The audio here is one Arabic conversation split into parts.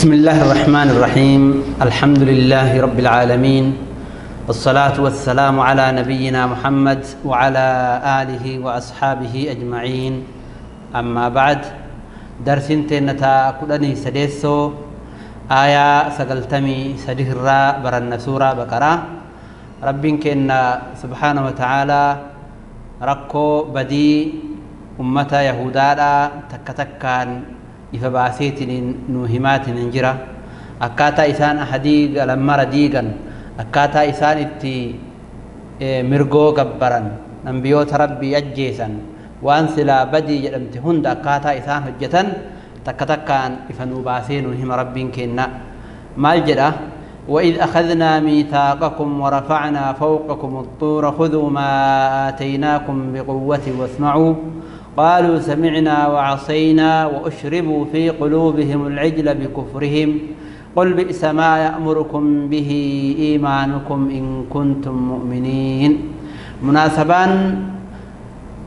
بسم الله الرحمن الرحيم. الحمد لله رب العالمين. والصلاة والسلام على نبينا محمد وعلى آله وأصحابه أجمعين. أما بعد درس تنتا كدني سديسو. آية سقلتمي سدهرا برن سورة بقرة. رب كنا سبحانه وتعالى ركو بدي أمة يهودا تكتكان ifa baaseetiin nu himaatiin jira akkaataa isaan ahadii galammara diigan akkaataa isaan itti mirgoo gabbaran nambiyoota rabbii ajjeesan waan silaa badii jedhamte hunda akkaataa isaan hojjetan takka takkaan ifa nu baasee nu hima rabbiin kenna maal jedha وإذ أخذنا ميثاقكم ورفعنا فوقكم الطور خذوا ما آتيناكم بقوة واسمعوا قالوا سمعنا وعصينا وأشربوا في قلوبهم العجل بكفرهم. قل بئس ما يأمركم به إيمانكم إن كنتم مؤمنين. مناسبان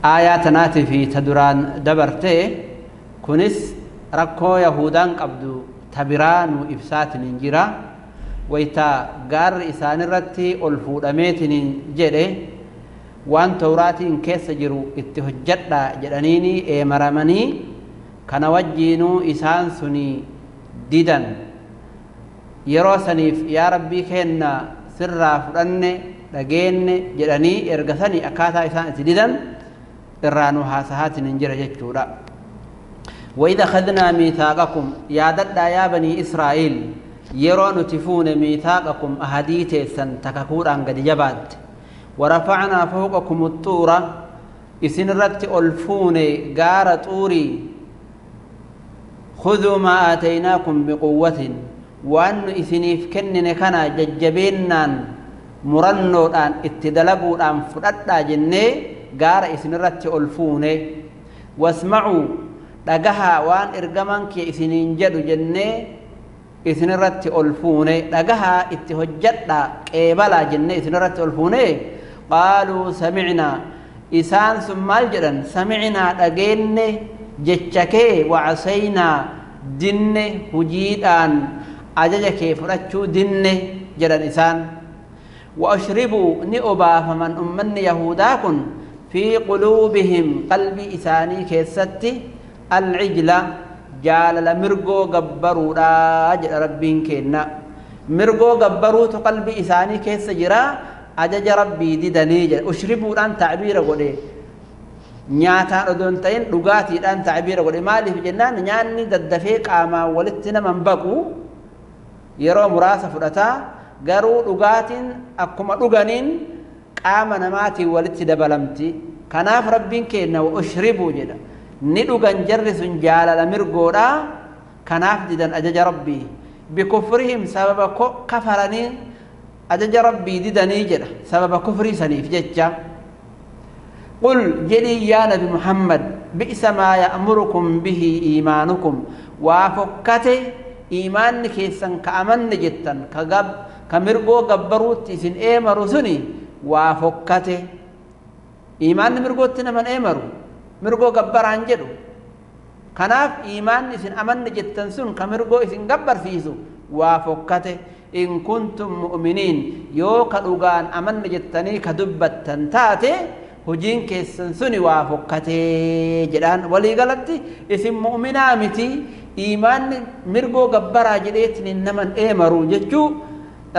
آيات ناتي في تدران دبرتي كنس ركو يهودان قبدو تبران وإفسات ننجرا. ويتا غار إسان الرتي ألفو أميتن جده. Waan tawraatiin keessa jiru itti hojjadha jedhaniini eemaramanii kana wajjiinuu isaan suni didan yeroo saniif yaa rabbii keenna sirraa fudhanne dhageenne jedhanii erga sanii akkaataa isaan itti didan irraa nu haasahaatiin hin jira jechuudha وإذا أخذنا ميثاقكم يا ددا يا بني إسرائيل يرون نتفون ميثاقكم أهديتي سن تككوران قد جبات ورفعنا فوقكم الطور. إسن رت ألفون غار طوري خذوا ما آتيناكم بقوة. وأن إسنيف كنن كان ججبينان مرنودان اتدلبودان فددا جنة غار إسن رت ألفون. واسمعوا dhagaha waan ergaman kee isiniin jedhu jennee isin irratti ol fuune dhagaha itti hojjadha qeebalaa jennee isin irratti ol قالوا سمعنا. إسان سمالجرا سمعنا أجن جتشك وعسينا دن هجيدان أججك فرتشو دن جرا إسان. وأشربوا نئبا فمن أمن يهوداكن في قلوبهم قلب إساني كيستي. العجلة جال لمرقو قبرو راج ربين كينا. مرقو قبرو تقلب إساني كيست جراء ربي ديدني جل أشربوا دان تعبير غدي nyaataan odoo hin ta'in dhugaatiidhaan tacbiira godhe maaliif jennaan nyaanni daddafee qaamaa walitti naman baqu yeroo muraasa fudhataa garuu dhugaatiin akkuma dhuganiin qaama namaatiin walitti dabalamti kanaaf rabbiin kenna ushribuu jedha ni dhugan jarri sun jaalala mirgoodha kanaaf didan ajaja rabbii bikufrihim sababa kafaranii ajaja rabbii didanii jedha sababa kufrii saniif jecha qul jedhii yaa nabi muhammad bi'sa maa ya'murukum bihi iimaanukum waa fokkate iimaanni keessan ka amanne jettan ka mirgoo gabbaruutti isin eemaru suni waa fokkate iimaanni mirgootti naman eemaru mirgoo gabbaraan jedhu kanaaf iimaanni isin amanne jettan sun ka mirgoo isin gabbarsiisu waa fokkate yoo ka dhugaan amanne jettanii ka dubbattan taate hojiin keessan suni waa fokkatee jedhaan walii galatti isin mu'minaa miti iimaanni mirgoo gabbaraa jedheetiin naman eemaru jechuu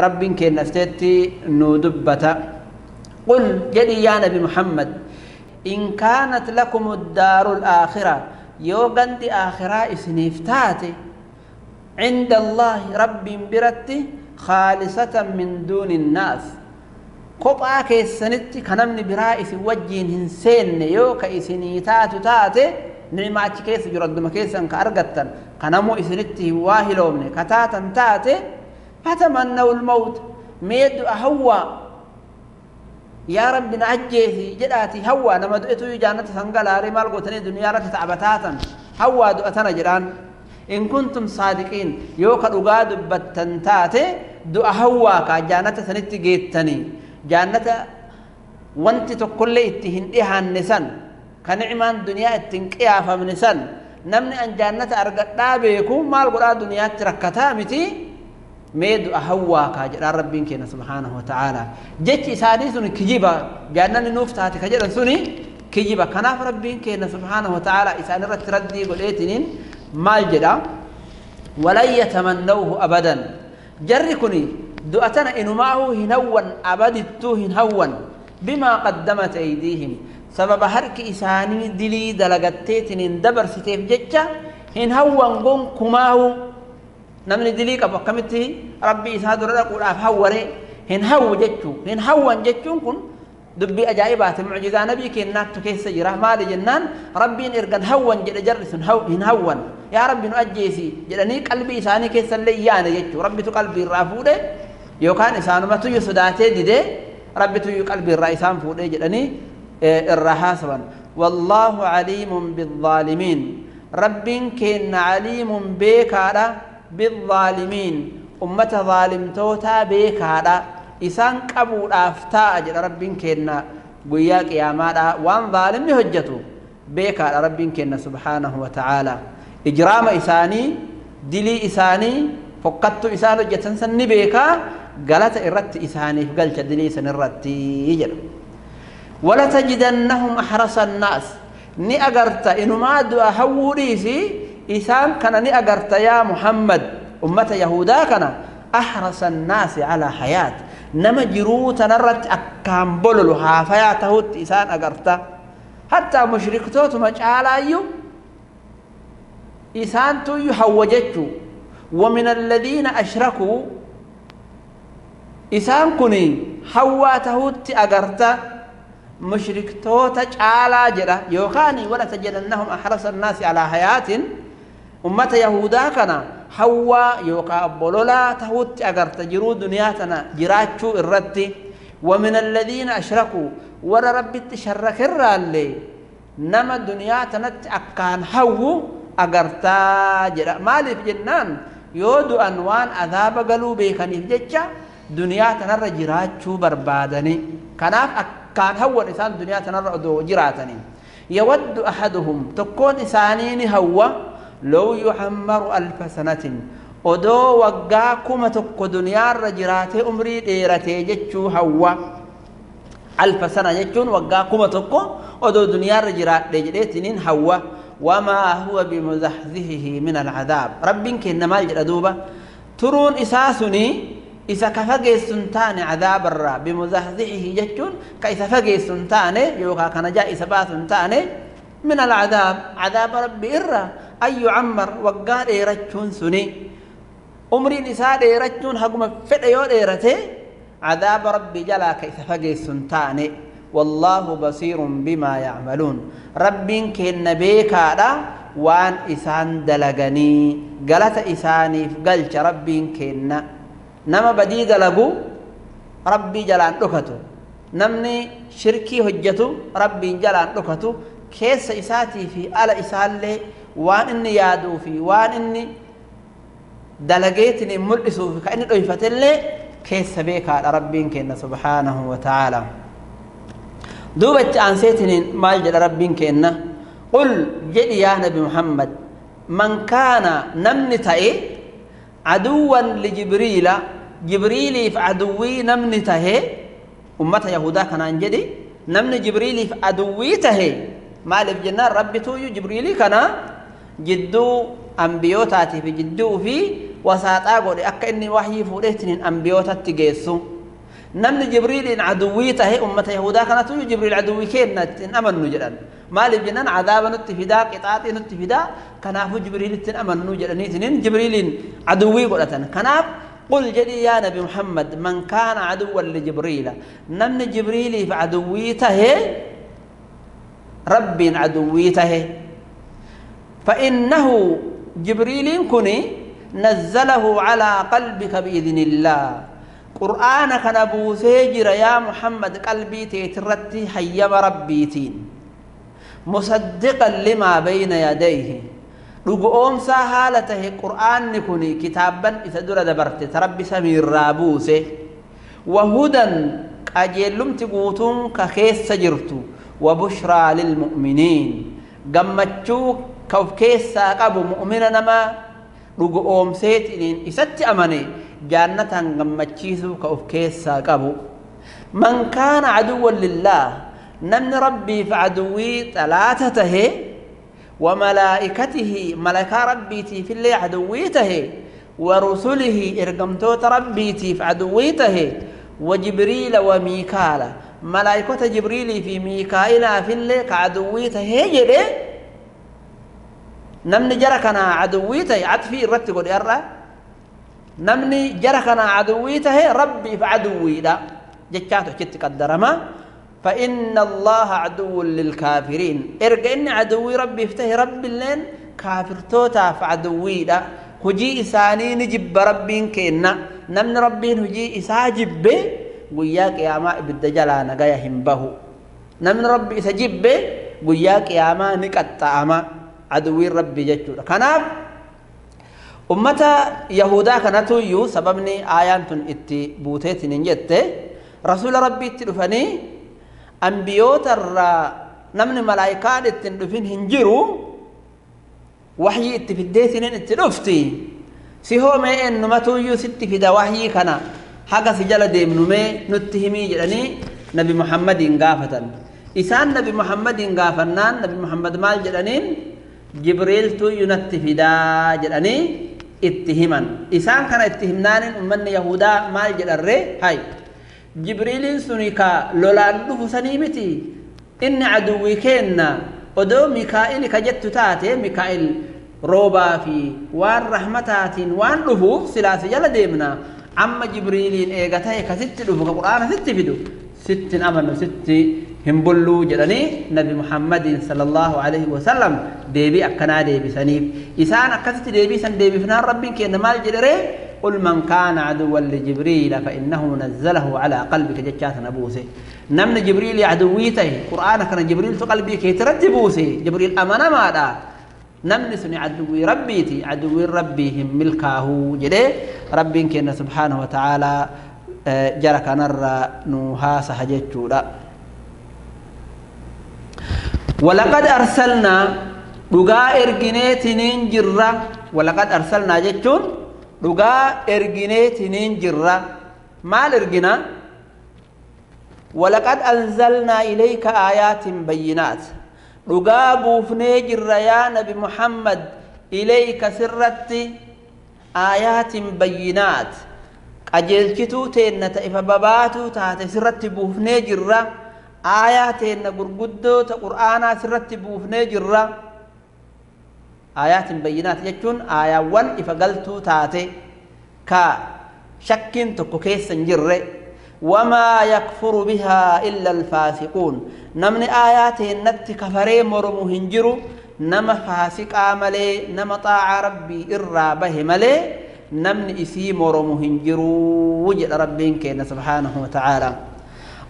rabbiin keennasteetti nu dubbata qul jedhi yaa nabi muhammad إن كانت لكم الدار الآخرة يوغند آخرة إسنفتات عند الله رب برتي خالصة من دون الناس. قطعك السنتي كنمني برائس وجين هنسين يوك إسنيتات تاتي نعماتي كيس جرد مكيسا كأرغتا كنمو إسنتي واهي لومني كتاتا تاتي فتمنوا الموت. ميدو أهوى يا رب نعجيه جلاتي هوى نمدئتو يجانتي سنقلاري مالغو تني دنيا رتي تعبتاتا هوى دؤتنا جلان in kuntum saadiqiin yoo ka dhugaa dubbattan taate du'a hawwaa kaa jaannata sanitti geettanii jaannata wanti tokkollee itti hin dhihaanne san ka nicmaan duniyaa ittiin qiyaafamne san namni an jaannata argadhaa beeku maal godhaa duniyaatti rakkataa miti mee du'a hawwaa kaa jedhaan rabbiin keenya subhaanahu wata'aalaa jechi isaanii sun kijiba jaannanni nuuf taate ka jedhan suni kijiba kanaaf rabbiin keenya subhaanahu wata'aalaa isaan irratti raddii godheetiniin maal jedha walan yatamannawhu abadan jarri kuni du'a tana inumaahu hin hawwan abadittuu hin hawwan bimaa qaddamat aydiihim sababa harki isaanii dilii dalagatteetiniin dabarsiteef jecha hin hawwan gonkumaahu namni dilii qabu akkamitti rabbi isaa dura dhaquudhaaf hawware hin hawwu jechuu hin hawwan jechuun kun دبي أجايبات المعجزة نبيك إنك تكيس جرا ما لجنان ربي إرجن هون جل جرس هو هون يا ربي نأجيسي جلني قلبي إساني كيس اللي يانا يجتو ربي تقلبي رافودة يو كان إسان ما تيجي صداته ديدة ربي تيجي قلبي رايسان فودة جلني الرهاسون والله عليم بالظالمين ربي كن عليم بكارا بالظالمين أمة ظالم توتا بكارا إسان كبر أفتاء جل ربنا كنا قياك يا مارا وان ظالم يهجته بيك على ربنا سبحانه وتعالى إجرام إساني دلي إساني فقدت إسانه جتن سن بيك قالت إردت إساني فقلت دلي سن إردت يجر ولا تجدنهم أحرس الناس ni agarta inumaadu ahawuri fi إسان kana ني agarta يا محمد ummata yahuda kana ahrasan الناس على hayat nama jiruu tanarratti akkaan bololu haafayaa tahutti isaan agarta hattaa mushriktootuma caalaayyuu isaantuyyu hawwa jechuu ومن الذين أشركوا إسان كني حوا تهوت أغرتا مشرك توتا تعالى جرا يوكاني ولا تجدنهم أحرص الناس على حياة أمة يهودا حواء يوقع بولولا تهوت أجر تجرو دنياتنا جراتشو الرتي ومن الذين أشركوا ور رب تشرك الرال نما دنياتنا أكان حو أجر تاجر مال مالف جنان يود أنوان أذاب قلوبه كان يفجتش دنياتنا رجراتشو بربادني كناف أكان حو إنسان دنياتنا رعدو جراتني يود أحدهم تكون إنسانين هوا لو يحمر ألف سنة أدو وقاكم تبقى دنيا الرجرات أمري ديرتي جتشو هوا. ألف سنة جتشون وقاكم تبقى أدو دنيا الرجرات ديرتين هوا. وما هو بمزحزهه من العذاب. ربك إنما الجردوبة ترون إساسني إذا كفجي سنتان عذاب الرّ بمزحزحه جتّون كإذا فجي سنتان يوكا كنجا إذا سنتان من العذاب. عذاب ربي الرّ أي يعمر وقال إيرتشون سني؟ أمري نساء إيرتشون فد يود إيرته عذاب ربي جلا كإذا فجي سنتان والله بصير بما يعملون. ربين كن بيكادا وان إسان دلغني. غلط إساني فقلت ربين كن نما بدي دلغو ربي جلان دكتو نمني شركي هجتو ربي جلان دكتو كيس إساتي في على إسان لي وان إني يادو في وان إني دلغيتني ملئسو في كأني دويفت اللي كيس بيكادا ربين كن سبحانه وتعالى دوبة أنسيتني مال جل ربين كإنه قل جدي يا نبي محمد من كان نمن تأي عدوا لجبريل جبريل في عدوي نمن تهي أمة يهودا كان جدي نمن جبريل في عدوي تهي مال في جنة ربي تويو جبريل جدو انبيوتاتي في جدو في وساطا غودي اكني وحي فودتين انبيوتات تيجسو نمن جبريل ان هي امه يهودا كانت جبريل عدويكن ان امنو جدان مالي جنن عذابن التفدا قطاتن التفدا كناف جبريل تن امنو جدانيتن جبريل عدوي غودتن كناف قل جدي يا نبي محمد من كان عدوا لجبريل نمن جبريل في هي ربي عدويته فإنه جبريل كني نزله على قلبك بإذن الله. قرآن كان بوسيجر يا محمد قلبي تيترتي حيم ربيتين مصدقا لما بين يديه. رقوم سهالته قرآن نكوني كتابا إتدر دبرت. تربي سمير رابوسه. وهدى أجيلم تقوتون كخيس سجرتو. وبشرى للمؤمنين. قمتشو كف كيس ساقب مؤمنا نما رجو أم سيت إن إستي أمني جنة عنكم ما تشيسو كف كيس ساقب من كان عدو لله نمن ربي فعدوي ثلاثته وملائكته ملك ربي في اللي عدويته ورسله إرجمتوت ربيتي فعدويته وجبريل وميكال ملائكة جبريل في ميكائنا في اللي عدويته جري نمني جركنا عدويته عطفي الرتق الأرى نمني جركنا عدويته ربي فعدوي لا جتشاتو جت قدرما فإن الله عدو للكافرين إرجع إن عدوي ربي افتح رب اللين كافر توتا فعدوي لا هجي إساني نجب ربين كينا نمن ربين هجي إساجب وياك يا ما بالدجلا نجايا همبه نمن ربي إساجب وياك يا ما نكتا أما aduwiin rabbi jechuudha. Kanaaf ummata yahudaa kanatu iyyuu sababni aayaan tun itti buuteetiin hin jette. Rasuula rabbiitti dhufanii ambiyoota irraa namni malaayikaan ittiin dhufin hin jiru waxyii itti fiddeetiniin itti dhufti. Si hoomee ennumatu iyyuu sitti fida waxyii kana haga si jala deemnumee nutti himii jedhanii nabi muhammadiin gaafatan. Isaan nabi muhammadiin gaafannaan nabi muhammad maal jedhaniin? جبريل تو ينتفى جراني اتهما اسان كان اتهمنا من يهودا مال جرر هاي جبريل سنيكا لولاندو حسني متي إن عدو كنا ودو ميكائيل كجت تاتي ميكائيل روبا في وان رحمتات وان لفوف سلاسي جل ديمنا عم جبريل إيغتاي كست لفوف قرآن ستي فيدو ست أمن ست همبلو جلني نبي محمد صلى الله عليه وسلم ديبي أكنا ديبي سنيف إسان أكست ديبي سن ديبي فنا ربي كي نمال جلري قل من كان عدوا لجبريل فإنه نزله على قلبك جتشات نبوسه نمن جبريل عدويته قرآن كان جبريل تقلبي كي ترتبوسه جبريل أمانا ماذا نمن سن عدوي ربيتي عدوي ربيهم ملكاه جلي ربي كي سبحانه وتعالى جرك نر نوها سحجت جودا ولقد أرسلنا رجاء إرجنيت نينجرة. ولقد أرسلنا جتون رجاء إرجنيت نينجرة. ما الإرجنا ولقد أنزلنا إليك آيات بينات. رجاء بوفنيجرة يا نبي محمد إليك سرتي آيات بينات. أجل كتوتين نتائف باباتو تاتي سرتي بوفنيجرة teenna gurguddoota qur'aanaa sirratti buufnee jirra آيات بينات يجون آية ون إفقلتو تاتي. كا شك تكو كيس جر وما يكفر بها إلا الفاسقون. نمن آيات النت كفري مرمو هنجرو. نما فاسق آملي نما طاع ربي إرى به ملي نمن إسي مرمو هنجرو. وجد ربين كينا سبحانه وتعالى.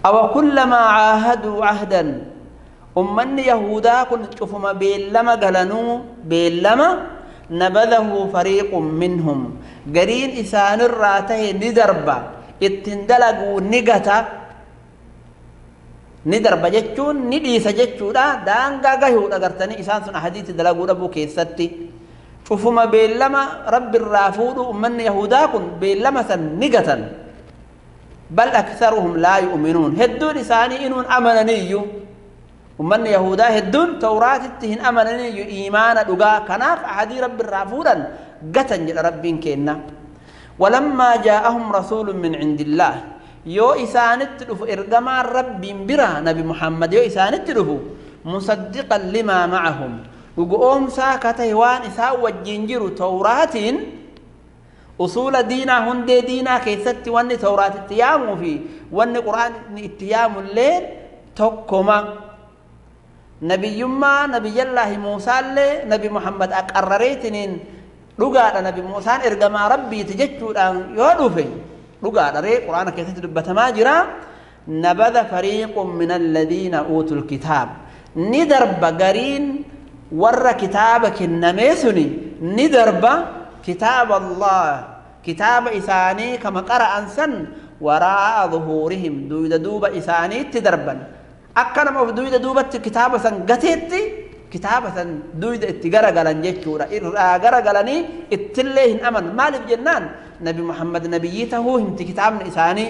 أو كلما عاهدوا عهدا ummanni yahudaa kun cufuma beellama galanuu beellama nabadahu fariiqun minhum gariin isaanirraa tahe ni darba ittin dalaguu ni gata ni darba jechuun ni dhiisa jechuudha daangaa gahuudha gartanii isaan sun ahadiitti dalaguu dhabuu keessatti cufuma beellama rabbirraa fuudhu ummanni بل أكثرهم لا يؤمنون. هدون إساني إنون أمنني ومن يهودا هدون توراة التهن أمنني إيمانا لغا كناف أحدي رب الرافورا قتن رب كينا. ولما جاءهم رسول من عند الله. يو إساني تلف إرقما رب برا نبي محمد. يو إساني تلف مصدقا لما معهم. وقوم ساكتهوان إساء وجنجر توراتين أصول الدين هند دينا كيست وان التوراة التيام في وان القرآن التيام الليل تقوم نبي يما نبي الله موسى الليل نبي محمد أقرريتنين. رقال نبي موسى إرقما ربي تججل أن يولوفي. رقال ري قرآن كيست بتماجرا نبذ فريق من الذين أوتوا الكتاب. ندرب قرين ور كتابك النميسني. ندرب قرين كتاب الله. كتاب إساني كما قرأ أنسان وراء ظهورهم. دويد دوب إساني تدربا أكنا ما في دويد دوب كتابة قتيت كتابة دويد اتقرى قلن جيشورا إرى قرى قلني اتليهن أمن. مالف جنان. نبي محمد نبي يتهوهم تكتاب إساني.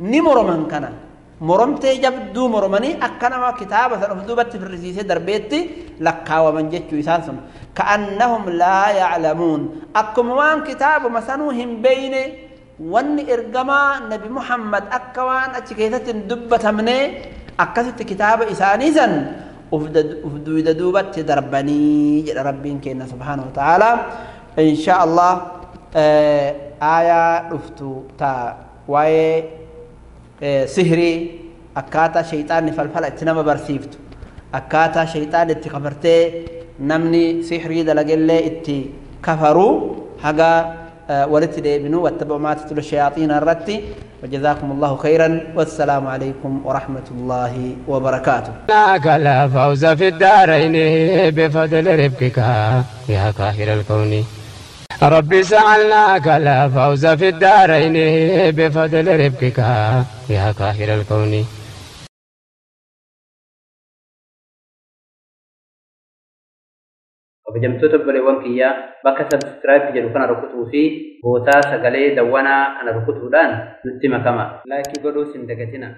نمر من كانت مرمتي جبدو مرمني أكنما كتابة أفضبت في الرسيسة دربيتي لقاوة من جيتشو إسانسهم كأنهم لا يعلمون. أكموان كتاب مسانوهم بين. وان إرقما نبي محمد أكوان أتكيثة دبت مني أكثت كتاب إسانيزا أفضو دوبت دربني. ربين كينا سبحانه وتعالى. إن شاء الله آه، آية أفتو تا. وَيَ sihrii akkaataa shayxaanni falfala itti nama barsiiftu akkaataa shayxaan itti kafartee namni sihrii dalagellee itti kafaru haga ولت ديبنو واتبعوا ما تتلو الشياطين الرتي وجزاكم الله خيرا والسلام عليكم ورحمة الله وبركاته لك لا فوز في الدارين بفضل ربك يا كاهر الكون ربي سألناك لا فوز في الدارين بفضل ربك يا كاهر الكون kabajamtoota obboleewwan kiyyaa bakka sabskiraayib jedhu kana rukutuu fi bootaa sagalee dawwanaa kana rukutuudhaan nutti makama laayikii godhuus hin dagatina